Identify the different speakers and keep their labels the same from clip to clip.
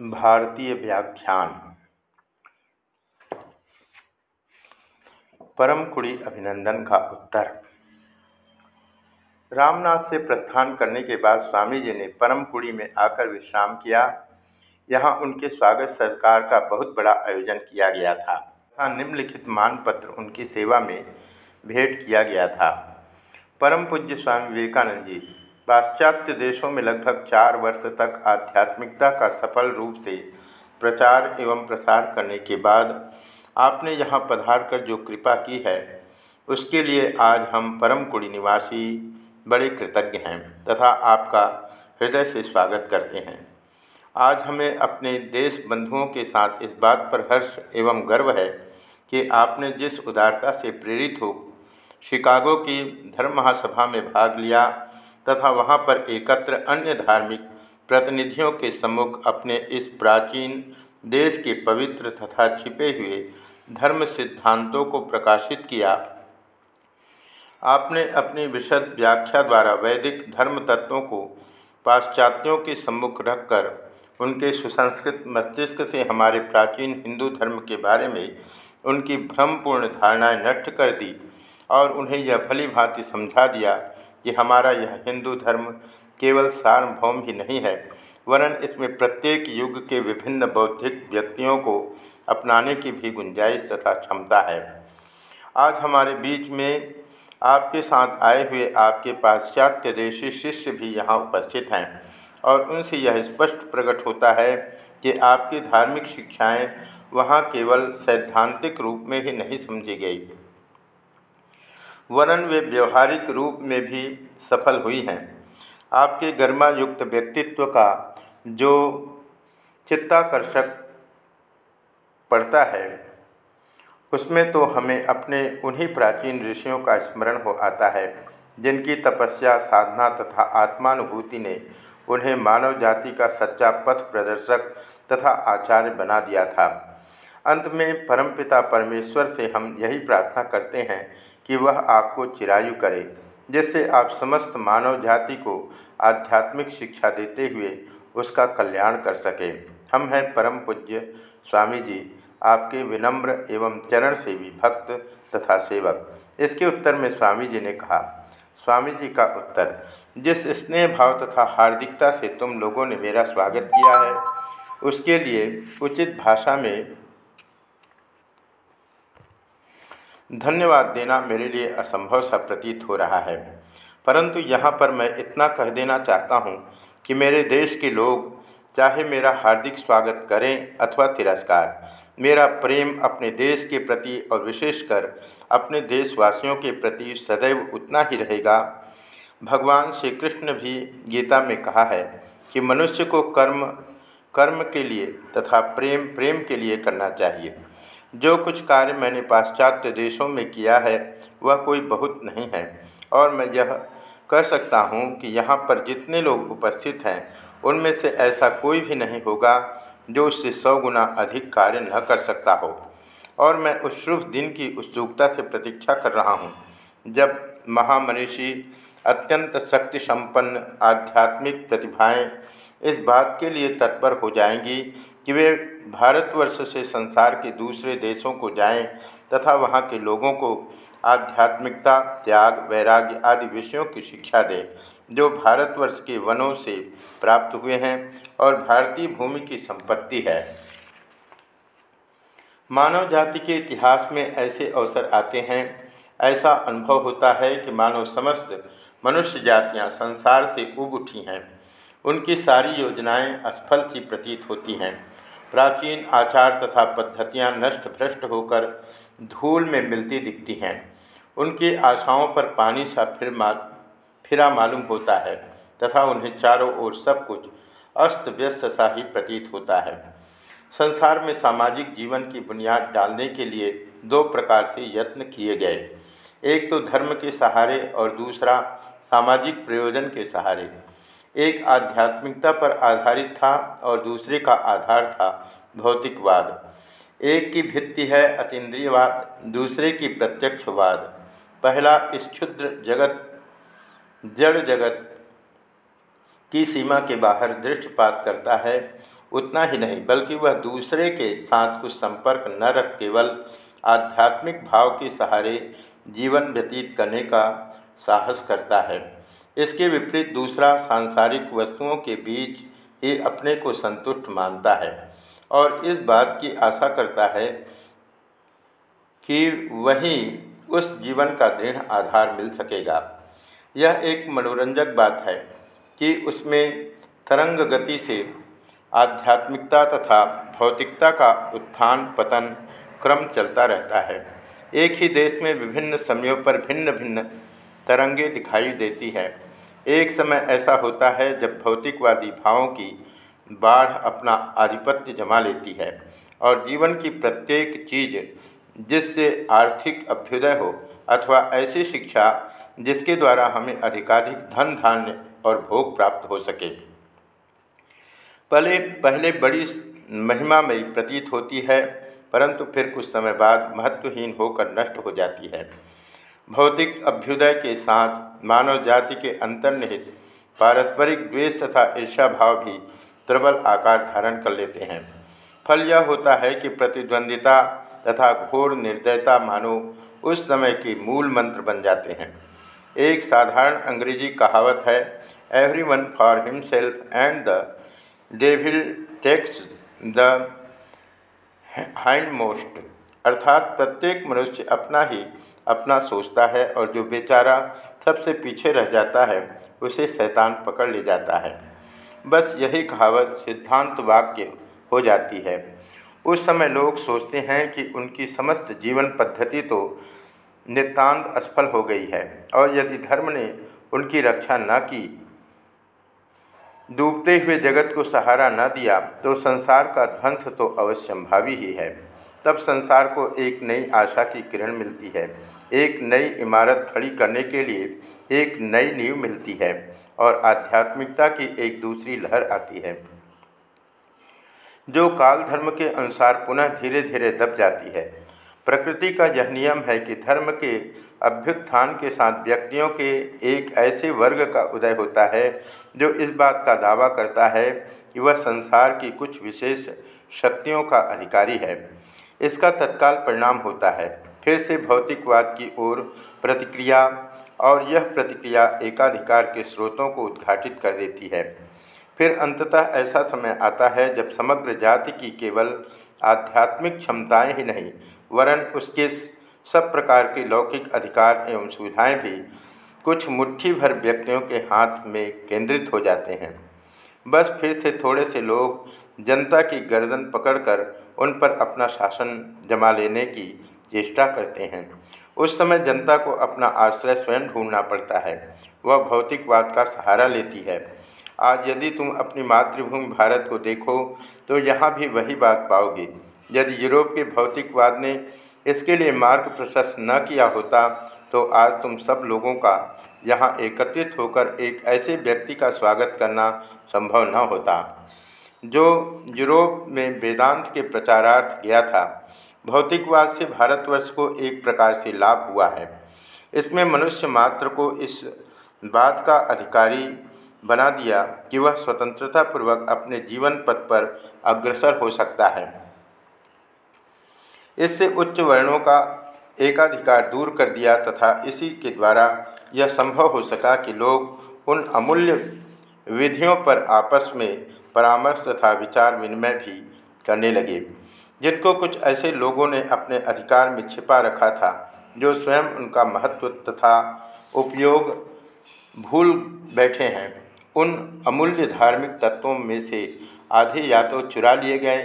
Speaker 1: भारतीय व्याख्यान। परम कुड़ी अभिनंदन का उत्तर। रामनाथ से प्रस्थान करने के बाद स्वामी जी ने परम कुड़ी में आकर विश्राम किया। यहाँ उनके स्वागत सरकार का बहुत बड़ा आयोजन किया गया था। तथा निम्नलिखित मानपत्र उनकी सेवा में भेंट किया गया था। परम पूज्य स्वामी विवेकानंद जी पाश्चात्य देशों में लगभग चार वर्ष तक आध्यात्मिकता का सफल रूप से प्रचार एवं प्रसार करने के बाद आपने यहाँ पधार कर जो कृपा की है, उसके लिए आज हम परम कुड़ी निवासी बड़े कृतज्ञ हैं तथा आपका हृदय से स्वागत करते हैं। आज हमें अपने देश बंधुओं के साथ इस बात पर हर्ष एवं गर्व है कि आपने जिस उदारता से प्रेरित हो, शिकागो की धर्म महासभा में भाग लिया तथा वहाँ पर एकत्र अन्य धार्मिक प्रतिनिधियों के सम्मुख अपने इस प्राचीन देश के पवित्र तथा छिपे हुए धर्म सिद्धांतों को प्रकाशित किया। आपने अपनी विशद व्याख्या द्वारा वैदिक धर्म तत्वों को पाश्चात्यों के सम्मुख रखकर उनके सुसंस्कृत मस्तिष्क से हमारे प्राचीन हिंदू धर्म के बारे में उनकी भ्रमपूर्ण धारणाएँ नष्ट कर दी और उन्हें यह भली भांति समझा दिया कि हमारा यह हिंदू धर्म केवल सार्वभौम ही नहीं है, वरन इसमें प्रत्येक युग के विभिन्न बौद्धिक व्यक्तियों को अपनाने की भी गुंजाइश तथा क्षमता है। आज हमारे बीच में आपके साथ आए हुए आपके पाश्चात्य देशी शिष्य भी यहाँ उपस्थित हैं और उनसे यह स्पष्ट प्रकट होता है कि आपकी धार्मिक शिक्षाएँ वहाँ केवल सैद्धांतिक रूप में ही नहीं समझी गई। वरन वे व्यवहारिक रूप में भी सफल हुई हैं। आपके गर्मा युक्त व्यक्तित्व का जो चित्ताकर्षक पड़ता है, उसमें तो हमें अपने उन्हीं प्राचीन ऋषियों का स्मरण हो आता है, जिनकी तपस्या, साधना तथा आत्मानुभूति ने उन्हें मानव जाति का सच्चा पथ प्रदर्शक तथा आचार्य बना दिया था। अंत में परमपिता परमेश्वर से हम यही प्रार्थना करते हैं कि वह आपको चिरायु करे जिससे आप समस्त मानव जाति को आध्यात्मिक शिक्षा देते हुए उसका कल्याण कर सके। हम हैं परम पूज्य स्वामी जी, आपके विनम्र एवं चरण सेवी भक्त तथा सेवक। इसके उत्तर में स्वामी जी ने कहा, स्वामी जी का उत्तर, जिस स्नेह भाव तथा हार्दिकता से तुम लोगों ने मेरा स्वागत किया है, उसके लिए उचित भाषा में धन्यवाद देना मेरे लिए असंभव सा प्रतीत हो रहा है। परंतु यहाँ पर मैं इतना कह देना चाहता हूँ कि मेरे देश के लोग, चाहे मेरा हार्दिक स्वागत करें अथवा तिरस्कार, मेरा प्रेम अपने देश के प्रति और विशेषकर अपने देशवासियों के प्रति सदैव उतना ही रहेगा। भगवान श्री कृष्ण भी गीता में कहा है कि मनुष्य को कर्म कर्म के लिए तथा प्रेम प्रेम के लिए करना चाहिए। जो कुछ कार्य मैंने पाश्चात्य देशों में किया है, वह कोई बहुत नहीं है। और मैं यह कह सकता हूँ कि यहाँ पर जितने लोग उपस्थित हैं, उनमें से ऐसा कोई भी नहीं होगा जो उससे सौ गुना अधिक कार्य न कर सकता हो। और मैं उस शुभ दिन की उत्सुकता से प्रतीक्षा कर रहा हूँ, जब महामनीषी अत्यंत शक्ति संपन्न आध्यात्मिक प्रतिभाएँ इस बात के लिए तत्पर हो जाएँगी कि वे भारतवर्ष से संसार के दूसरे देशों को जाएँ तथा वहाँ के लोगों को आध्यात्मिकता, त्याग, वैराग्य आदि विषयों की शिक्षा दें, जो भारतवर्ष के वनों से प्राप्त हुए हैं और भारतीय भूमि की संपत्ति है। मानव जाति के इतिहास में ऐसे अवसर आते हैं। ऐसा अनुभव होता है कि मानव समस्त मनुष्य जातियाँ संसार से उग उठी हैं। उनकी सारी योजनाएँ असफल सी प्रतीत होती हैं। प्राचीन आचार तथा पद्धतियाँ नष्ट भ्रष्ट होकर धूल में मिलती दिखती हैं। उनकी आशाओं पर पानी सा फिर मा, फिरा मालूम होता है तथा उन्हें चारों ओर सब कुछ अस्त व्यस्त सा ही प्रतीत होता है। संसार में सामाजिक जीवन की बुनियाद डालने के लिए दो प्रकार से यत्न किए गए। एक तो धर्म के सहारे और दूसरा सामाजिक प्रयोजन के सहारे। एक आध्यात्मिकता पर आधारित था और दूसरे का आधार था भौतिकवाद। एक की भित्ति है अतीन्द्रियवाद, दूसरे की प्रत्यक्षवाद। पहला इस क्षुद्र जगत, जड़ जगत की सीमा के बाहर दृष्टिपात करता है। उतना ही नहीं, बल्कि वह दूसरे के साथ कुछ संपर्क न रख केवल आध्यात्मिक भाव के सहारे जीवन व्यतीत करने का साहस करता है। इसके विपरीत दूसरा सांसारिक वस्तुओं के बीच ही अपने को संतुष्ट मानता है और इस बात की आशा करता है कि वही उस जीवन का दृढ़ आधार मिल सकेगा। यह एक मनोरंजक बात है कि उसमें तरंग गति से आध्यात्मिकता तथा भौतिकता का उत्थान, पतन क्रम चलता रहता है। एक ही देश में विभिन्न समयों पर भिन्न भिन्न तरंगे दिखाई देती है। एक समय ऐसा होता है जब भौतिकवादी भावों की बाढ़ अपना आधिपत्य जमा लेती है और जीवन की प्रत्येक चीज़ जिससे आर्थिक अभ्युदय हो अथवा ऐसी शिक्षा जिसके द्वारा हमें अधिकाधिक धन, धान्य और भोग प्राप्त हो सके। पहले पहले बड़ी महिमामयी प्रतीत होती है, परंतु फिर कुछ समय बाद महत्वहीन होकर नष्ट हो जाती है। भौतिक अभ्युदय के साथ, मानव जाति के अंतर्निहित, पारस्परिक द्वेष तथा ईर्षा भाव भी प्रबल आकार धारण कर लेते हैं। फल यह होता है कि प्रतिद्वंदिता तथा घोर निर्दयता मानो उस समय के मूल मंत्र बन जाते हैं। एक साधारण अंग्रेज़ी कहावत है everyone for himself and the devil takes the hindmost अर्थात प्रत्येक मनुष्य अपना ही अपना सोचता है और जो बेचारा सबसे पीछे रह जाता है, उसे शैतान पकड़ ले जाता है। बस यही कहावत, सिद्धांत वाक्य हो जाती है। उस समय लोग सोचते हैं कि उनकी समस्त जीवन पद्धति तो नितान्त असफल हो गई है और यदि धर्म ने उनकी रक्षा न की, डूबते हुए जगत को सहारा न दिया तो संसार का ध्वंस तो अवश्यंभावी ही है। तब संसार को एक नई आशा की किरण मिलती है। एक नई इमारत खड़ी करने के लिए एक नई नींव मिलती है और आध्यात्मिकता की एक दूसरी लहर आती है। जो काल धर्म के अनुसार पुनः धीरे धीरे दब जाती है। प्रकृति का यह नियम है कि धर्म के अभ्युत्थान के साथ व्यक्तियों के एक ऐसे वर्ग का उदय होता है जो इस बात का दावा करता है कि वह संसार की कुछ विशेष शक्तियों का अधिकारी है। इसका तत्काल परिणाम होता है। फिर से भौतिकवाद की ओर प्रतिक्रिया और यह प्रतिक्रिया एकाधिकार के स्रोतों को उद्घाटित कर देती है। फिर अंततः ऐसा समय आता है जब समग्र जाति की केवल आध्यात्मिक क्षमताएँ ही नहीं, वरन उसके सब प्रकार के लौकिक अधिकार एवं सुविधाएँ भी कुछ मुट्ठी भर व्यक्तियों के हाथ में केंद्रित हो जाते हैं। बस फिर से थोड़े से लोग जनता की गर्दन पकड़कर उन पर अपना शासन जमा लेने की चेष्टा करते हैं। उस समय जनता को अपना आश्रय स्वयं ढूंढना पड़ता है। वह भौतिकवाद का सहारा लेती है। आज यदि तुम अपनी मातृभूमि भारत को देखो तो यहाँ भी वही बात पाओगे। यदि यूरोप के भौतिकवाद ने इसके लिए मार्ग प्रशस्त न किया होता तो आज तुम सब लोगों का यहाँ एकत्रित होकर एक ऐसे व्यक्ति का स्वागत करना संभव न होता। जो यूरोप में वेदांत के प्रचारार्थ गया था भौतिकवाद से भारतवर्ष को एक प्रकार से लाभ हुआ है। इसमें मनुष्य मात्र को इस बात का अधिकारी बना दिया कि वह स्वतंत्रतापूर्वक अपने जीवन पथ पर अग्रसर हो सकता है। इससे उच्च वर्णों का एकाधिकार दूर कर दिया तथा इसी के द्वारा यह संभव हो सका कि लोग उन अमूल्य विधियों पर आपस में परामर्श तथा विचार विनिमय भी करने लगे। जिनको कुछ ऐसे लोगों ने अपने अधिकार में छिपा रखा था, जो स्वयं उनका महत्व तथा उपयोग भूल बैठे हैं, उन अमूल्य धार्मिक तत्वों में से आधे या तो चुरा लिए गए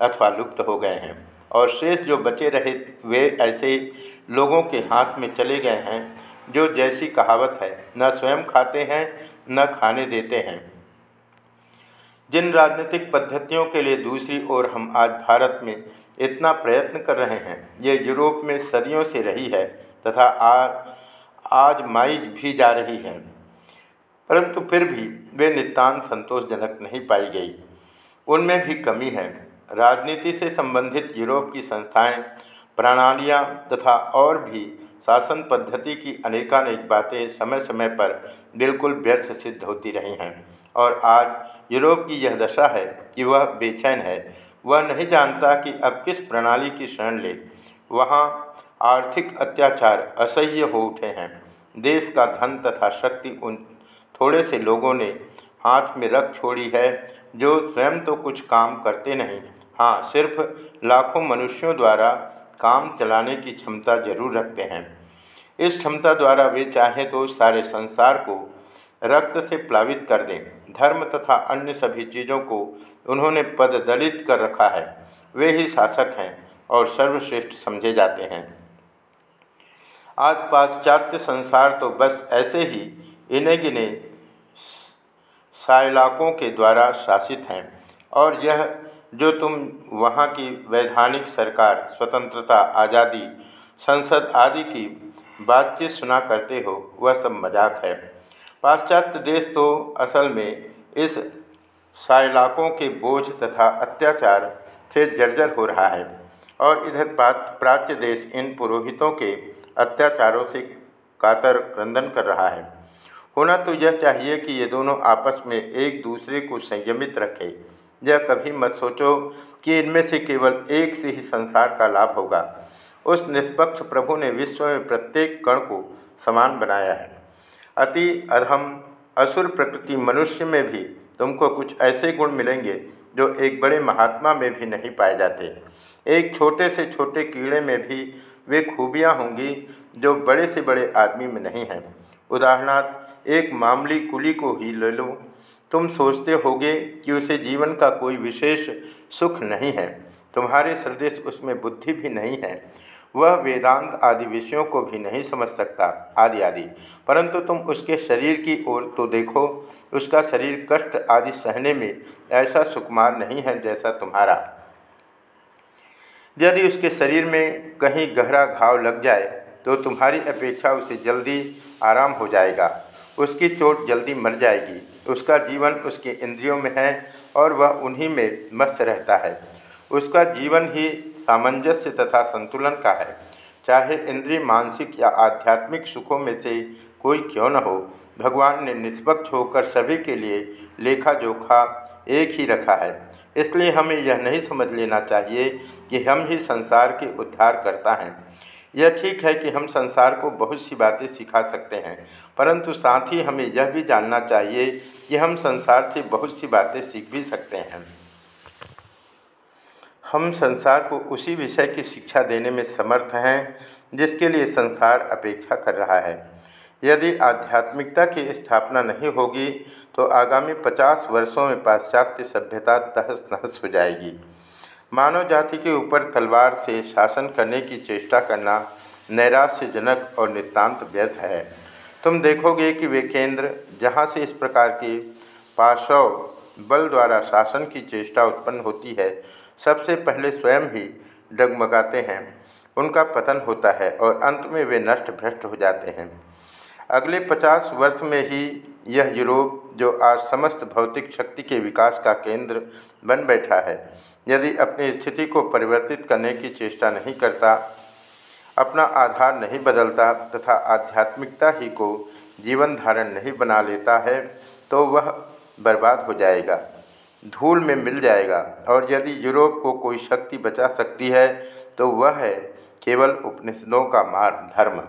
Speaker 1: अथवा लुप्त हो गए हैं, और शेष जो बचे रहे, वे ऐसे लोगों के हाथ में चले गए हैं, जो जैसी कहावत है, न स्वयं खाते हैं, न खाने देते हैं। जिन राजनीतिक पद्धतियों के लिए दूसरी ओर हम आज भारत में इतना प्रयत्न कर रहे हैं, ये यूरोप में सदियों से रही है तथा आज आज माइज भी जा रही हैं। परंतु फिर भी वे नितान्त संतोषजनक नहीं पाई गई। उनमें भी कमी है। राजनीति से संबंधित यूरोप की संस्थाएँ, प्रणालियाँ तथा और भी शासन पद्धति की अनेकानेक बातें समय समय पर बिल्कुल व्यर्थ सिद्ध होती रही हैं और आज यूरोप की यह दशा है कि वह बेचैन है। वह नहीं जानता कि अब किस प्रणाली की शरण ले। वहाँ आर्थिक अत्याचार असह्य हो उठे हैं। देश का धन तथा शक्ति उन थोड़े से लोगों ने हाथ में रख छोड़ी है जो स्वयं तो कुछ काम करते नहीं। हाँ सिर्फ़ लाखों मनुष्यों द्वारा काम चलाने की क्षमता ज़रूर रखते हैं। इस क्षमता द्वारा वे चाहें तो सारे संसार को रक्त से प्लावित कर दें। धर्म तथा अन्य सभी चीज़ों को उन्होंने पद दलित कर रखा है। वे ही शासक हैं और सर्वश्रेष्ठ समझे जाते हैं। आज पाश्चात्य संसार तो बस ऐसे ही इन्हें गिने साइलाकों के द्वारा शासित हैं। और यह जो तुम वहाँ की वैधानिक सरकार, स्वतंत्रता, आज़ादी, संसद आदि की बातचीत सुना करते हो, वह सब मज़ाक है। पाश्चात्य देश तो असल में इस साइलाकों के बोझ तथा अत्याचार से जर्जर हो रहा है और इधर प्राच्य देश इन पुरोहितों के अत्याचारों से कातर क्रंदन कर रहा है। होना तो यह चाहिए कि ये दोनों आपस में एक दूसरे को संयमित रखें। यह कभी मत सोचो कि इनमें से केवल एक से ही संसार का लाभ होगा। उस निष्पक्ष प्रभु ने विश्व में प्रत्येक कण को समान बनाया है। अति अधम असुर प्रकृति मनुष्य में भी तुमको कुछ ऐसे गुण मिलेंगे जो एक बड़े महात्मा में भी नहीं पाए जाते। एक छोटे से छोटे कीड़े में भी वे खूबियाँ होंगी जो बड़े से बड़े आदमी में नहीं हैं। उदाहरणार्थ, एक मामूली कुली को ही ले लो। तुम सोचते होगे कि उसे जीवन का कोई विशेष सुख नहीं है। तुम्हारे सदृश उसमें बुद्धि भी नहीं है। वह वेदांत आदि विषयों को भी नहीं समझ सकता, आदि आदि। परंतु तुम उसके शरीर की ओर तो देखो, उसका शरीर कष्ट आदि सहने में ऐसा सुकुमार नहीं है जैसा तुम्हारा। यदि उसके शरीर में कहीं गहरा घाव लग जाए तो तुम्हारी अपेक्षा उसे जल्दी आराम हो जाएगा। उसकी चोट जल्दी मर जाएगी। उसका जीवन उसके इंद्रियों में है और वह उन्हीं में मस्त रहता है। उसका जीवन ही सामंजस्य तथा संतुलन का है। चाहे इंद्रिय, मानसिक या आध्यात्मिक सुखों में से कोई क्यों न हो, भगवान ने निष्पक्ष होकर सभी के लिए लेखा जोखा एक ही रखा है। इसलिए हमें यह नहीं समझ लेना चाहिए कि हम ही संसार के उद्धार करता हैं। यह ठीक है कि हम संसार को बहुत सी बातें सिखा सकते हैं, परंतु साथ ही हमें यह भी जानना चाहिए कि हम संसार से बहुत सी बातें सीख भी सकते हैं। हम संसार को उसी विषय की शिक्षा देने में समर्थ हैं, जिसके लिए संसार अपेक्षा कर रहा है। यदि आध्यात्मिकता की स्थापना नहीं होगी तो आगामी पचास वर्षों में पाश्चात्य सभ्यता तहस नहस हो जाएगी। मानव जाति के ऊपर तलवार से शासन करने की चेष्टा करना नैराश्यजनक और नितांत व्यर्थ है। तुम देखोगे कि वे केंद्र जहाँ से इस प्रकार के पाशव बल द्वारा शासन की चेष्टा उत्पन्न होती है सबसे पहले स्वयं ही डगमगाते हैं। उनका पतन होता है और अंत में वे नष्ट भ्रष्ट हो जाते हैं। अगले पचास वर्ष में ही यह यूरोप, जो आज समस्त भौतिक शक्ति के विकास का केंद्र बन बैठा है, यदि अपनी स्थिति को परिवर्तित करने की चेष्टा नहीं करता, अपना आधार नहीं बदलता तथा आध्यात्मिकता ही को जीवन धारण नहीं बना लेता है तो वह बर्बाद हो जाएगा। धूल में मिल जाएगा। और यदि यूरोप को कोई शक्ति बचा सकती है तो वह है केवल उपनिषदों का मार्ग, धर्म।